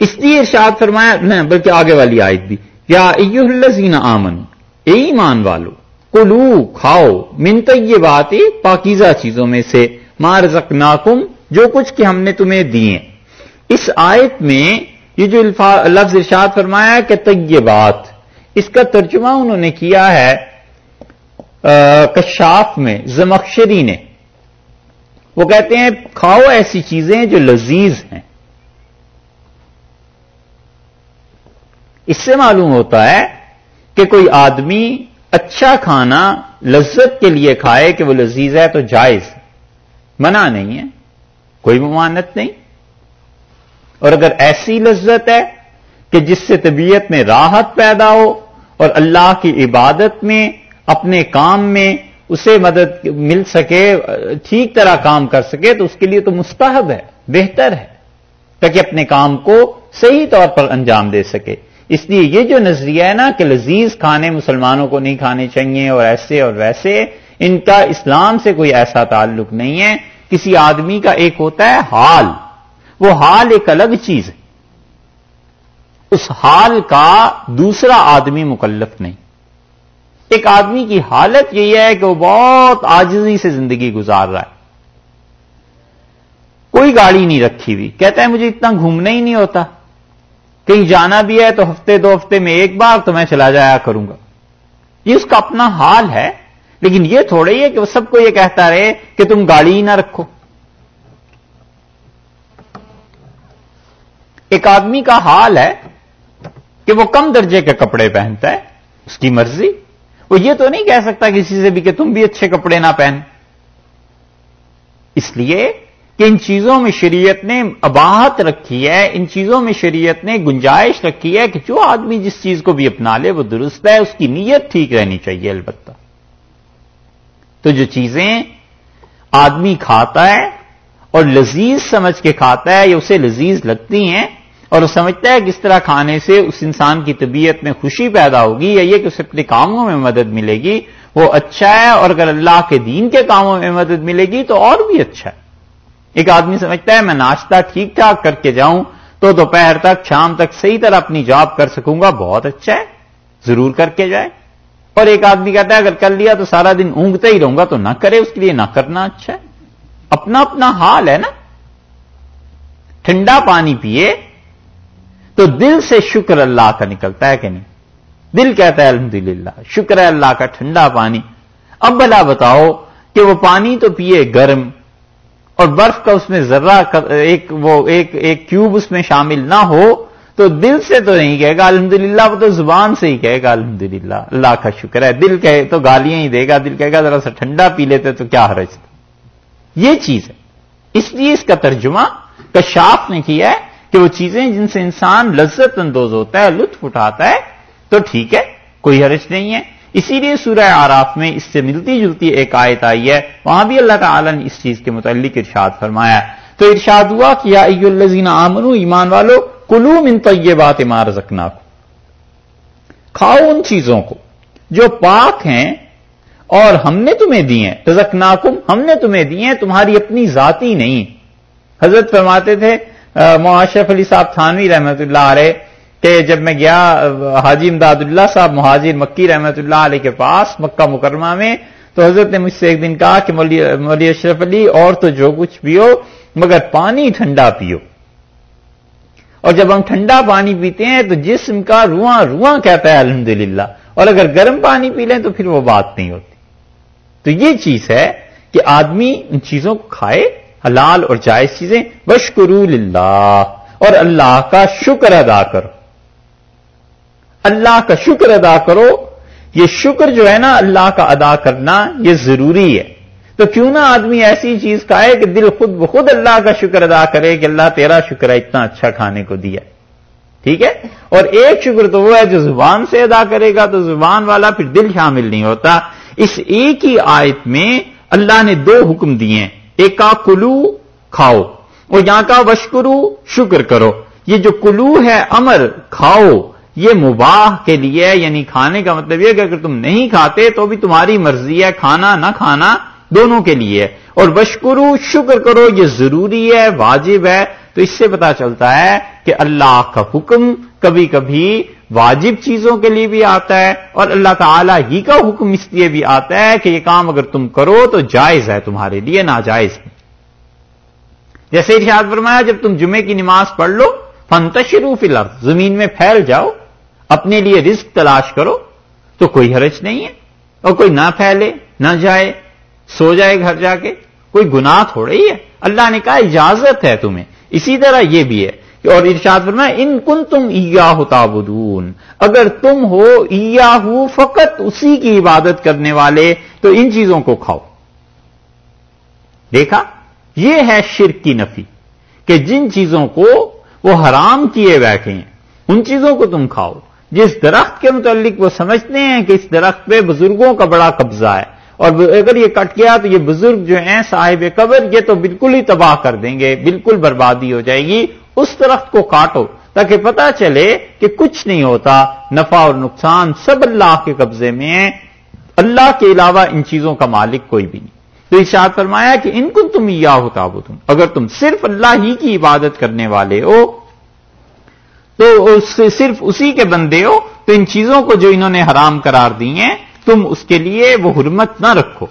اس لیے ارشاد فرمایا نہیں بلکہ آگے والی آیت بھی، یا الزین آمن اے ایمان والو، کلو، کھاؤ منت یہ بات پاکیزہ چیزوں میں سے مار ناکم جو کچھ کہ ہم نے تمہیں دیے۔ اس آیت میں یہ جو لفظ ارشاد فرمایا کہ طیبات، اس کا ترجمہ انہوں نے کیا ہے کشاف میں، زمخشری نے۔ وہ کہتے ہیں، کھاؤ ایسی چیزیں جو لذیذ ہیں۔ اس سے معلوم ہوتا ہے کہ کوئی آدمی اچھا کھانا لذت کے لیے کھائے کہ وہ لذیذ ہے تو جائز منع نہیں ہے۔ کوئی ممانت نہیں۔ اور اگر ایسی لذت ہے کہ جس سے طبیعت میں راحت پیدا ہو اور اللہ کی عبادت میں، اپنے کام میں اسے مدد مل سکے، ٹھیک طرح کام کر سکے، تو اس کے لیے تو مستحب ہے، بہتر ہے، تاکہ اپنے کام کو صحیح طور پر انجام دے سکے۔ اس لیے یہ جو نظریہ ہے نا کہ لذیذ کھانے مسلمانوں کو نہیں کھانے چاہیے اور ایسے اور ویسے، ان کا اسلام سے کوئی ایسا تعلق نہیں ہے۔ کسی آدمی کا ایک ہوتا ہے حال۔ وہ حال ایک الگ چیز ہے۔ اس حال کا دوسرا آدمی مکلف نہیں۔ ایک آدمی کی حالت یہی ہے کہ وہ بہت آجزی سے زندگی گزار رہا ہے۔ کوئی گاڑی نہیں رکھی ہوئی۔ کہتا ہے مجھے اتنا گھومنا ہی نہیں ہوتا۔ کہیں جانا بھی ہے تو ہفتے دو ہفتے میں ایک بار تو میں چلا جایا کروں گا۔ یہ اس کا اپنا حال ہے، لیکن یہ تھوڑا ہی ہے کہ وہ سب کو یہ کہتا رہے کہ تم گاڑی ہی نہ رکھو۔ ایک آدمی کا حال ہے کہ وہ کم درجے کے کپڑے پہنتا ہے، اس کی مرضی۔ وہ یہ تو نہیں کہہ سکتا کسی سے بھی کہ تم بھی اچھے کپڑے نہ پہن۔ اس لیے کہ ان چیزوں میں شریعت نے اباہت رکھی ہے، ان چیزوں میں شریعت نے گنجائش رکھی ہے کہ جو آدمی جس چیز کو بھی اپنا لے وہ درست ہے، اس کی نیت ٹھیک رہنی چاہیے البتہ۔ تو جو چیزیں آدمی کھاتا ہے اور لذیذ سمجھ کے کھاتا ہے، یا اسے لذیذ لگتی ہیں اور وہ سمجھتا ہے کس طرح کھانے سے اس انسان کی طبیعت میں خوشی پیدا ہوگی یا یہ کہ اسے اپنے کاموں میں مدد ملے گی، وہ اچھا ہے اور اگر اللہ کے دین کے کاموں میں مدد ملے گی تو اور بھی اچھا ہے۔ ایک آدمی سمجھتا ہے، میں ناشتہ ٹھیک ٹھاک کر کے جاؤں تو دوپہر تک، شام تک صحیح طرح اپنی جاب کر سکوں گا، بہت اچھا ہے، ضرور کر کے جائے۔ اور ایک آدمی کہتا ہے، اگر کر لیا تو سارا دن اونگتا ہی رہوں گا، تو نہ کرے، اس کے لیے نہ کرنا اچھا ہے۔ اپنا اپنا حال ہے نا۔ ٹھنڈا پانی پیے تو دل سے شکر اللہ کا نکلتا ہے کہ نہیں۔ دل کہتا ہے، الحمدللہ، شکر ہے اللہ کا ٹھنڈا پانی۔ اب بلا بتاؤ کہ وہ پانی تو پیے گرم اور برف کا اس میں ذرہ ایک وہ ایک ایک کیوب اس میں شامل نہ ہو تو دل سے تو نہیں کہے گا الحمدللہ، وہ تو زبان سے ہی کہے گا الحمدللہ، اللہ کا شکر ہے۔ دل کہے تو گالیاں ہی دے گا، دل کہے گا ذرا سا ٹھنڈا پی لیتے تو کیا حرج؟ یہ چیز ہے۔ اس لیے اس کا ترجمہ کشاف نے کیا ہے کہ وہ چیزیں جن سے انسان لذت اندوز ہوتا ہے، لطف اٹھاتا ہے، تو ٹھیک ہے، کوئی حرج نہیں ہے۔ اسی لیے سورہ آراف میں اس سے ملتی جلتی ایک آیت آئی ہے۔ وہاں بھی اللہ تعالیٰ نے اس چیز کے متعلق ارشاد فرمایا تو ارشاد ہوا کہ یا الزین آمنو، ایمان والو کلو من طیبات ما رزقناکم۔ کھاؤ ان چیزوں کو جو پاک ہیں اور ہم نے تمہیں دی ہیں۔ رزقناکم، ہم نے تمہیں دی ہیں، تمہاری اپنی ذاتی نہیں۔ حضرت فرماتے تھے معاشرف علی صاحب تھانوی رحمت اللہ علیہ کہ جب میں گیا، حاجی امداد اللہ صاحب مہاجر مکی رحمت اللہ علیہ کے پاس مکہ مکرمہ میں، تو حضرت نے مجھ سے ایک دن کہا کہ مولی اشرف علی، اور تو جو کچھ پیو، مگر پانی ٹھنڈا پیو۔ اور جب ہم ٹھنڈا پانی پیتے ہیں، تو جسم کا رواں رواں کہتا ہے الحمد اور اگر گرم پانی پی لیں، تو پھر وہ بات نہیں ہوتی۔ تو یہ چیز ہے کہ آدمی ان چیزوں کو کھائے، حلال اور جائز چیزیں۔ بشکرو اللہ اور اللہ کا شکر ادا کرو۔ اللہ کا شکر ادا کرو، یہ شکر جو ہے نا اللہ کا ادا کرنا یہ ضروری ہے۔ تو کیوں نہ آدمی ایسی چیز کھائے کہ دل خود بخود اللہ کا شکر ادا کرے کہ اللہ تیرا شکر ہے، اتنا اچھا کھانے کو دیا۔ ٹھیک ہے؟ اور ایک شکر تو وہ ہے جو زبان سے ادا کرے گا، تو زبان والا پھر دل شامل نہیں ہوتا۔ اس ایک ہی آیت میں اللہ نے دو حکم دیے ہیں۔ ایک کا کلو کھاؤ اور یہاں کا وشکرو شکر کرو۔ یہ جو کلو ہے امر، کھاؤ۔ یہ مباح کے لیے یعنی کھانے کا مطلب یہ کہ اگر تم نہیں کھاتے تو بھی تمہاری مرضی ہے، کھانا نہ کھانا دونوں کے لیے اور بشکرو شکر کرو، یہ ضروری ہے، واجب ہے۔ تو اس سے پتا چلتا ہے کہ اللہ کا حکم کبھی کبھی واجب چیزوں کے لیے بھی آتا ہے اور اللہ تعالی ہی کا حکم اس لیے بھی آتا ہے کہ یہ کام اگر تم کرو تو جائز ہے تمہارے لیے، ناجائز۔ ہے جیسے ارشاد فرمایا، جب تم جمعے کی نماز پڑھ لو فنتشرو فی الارض، زمین میں پھیل جاؤ۔ اپنے لیے رزق تلاش کرو تو کوئی حرج نہیں ہے اور کوئی نہ پھیلے، نہ جائے، سو جائے گھر جا کے، کوئی گناہ تھوڑی ہے۔ اللہ نے کہا، اجازت ہے تمہیں۔ اسی طرح یہ بھی ہے اور ارشاد فرمایا، ان کن تم ایا ہوتا اگر تم ہو ایا ہو فقط اسی کی عبادت کرنے والے، تو ان چیزوں کو کھاؤ۔ دیکھا، یہ ہے شرک کی نفی کہ جن چیزوں کو وہ حرام کیے بیٹھے ہیں، ان چیزوں کو تم کھاؤ۔ جس درخت کے متعلق وہ سمجھتے ہیں کہ اس درخت پہ بزرگوں کا بڑا قبضہ ہے، اور اگر یہ کٹ گیا تو یہ بزرگ جو ہیں صاحب قبر، یہ تو بالکل ہی تباہ کر دیں گے، بالکل بربادی ہو جائے گی، اس درخت کو کاٹو تاکہ پتا چلے کہ کچھ نہیں ہوتا، نفع اور نقصان سب اللہ کے قبضے میں ہے اللہ کے علاوہ ان چیزوں کا مالک کوئی بھی نہیں۔ تو اشاد فرمایا کہ ان کو تم یا ہوتا تم اگر تم صرف اللہ ہی کی عبادت کرنے والے ہو تو اس سے صرف اسی کے بندے ہو تو ان چیزوں کو جو انہوں نے حرام قرار دی ہیں، تم اس کے لیے وہ حرمت نہ رکھو۔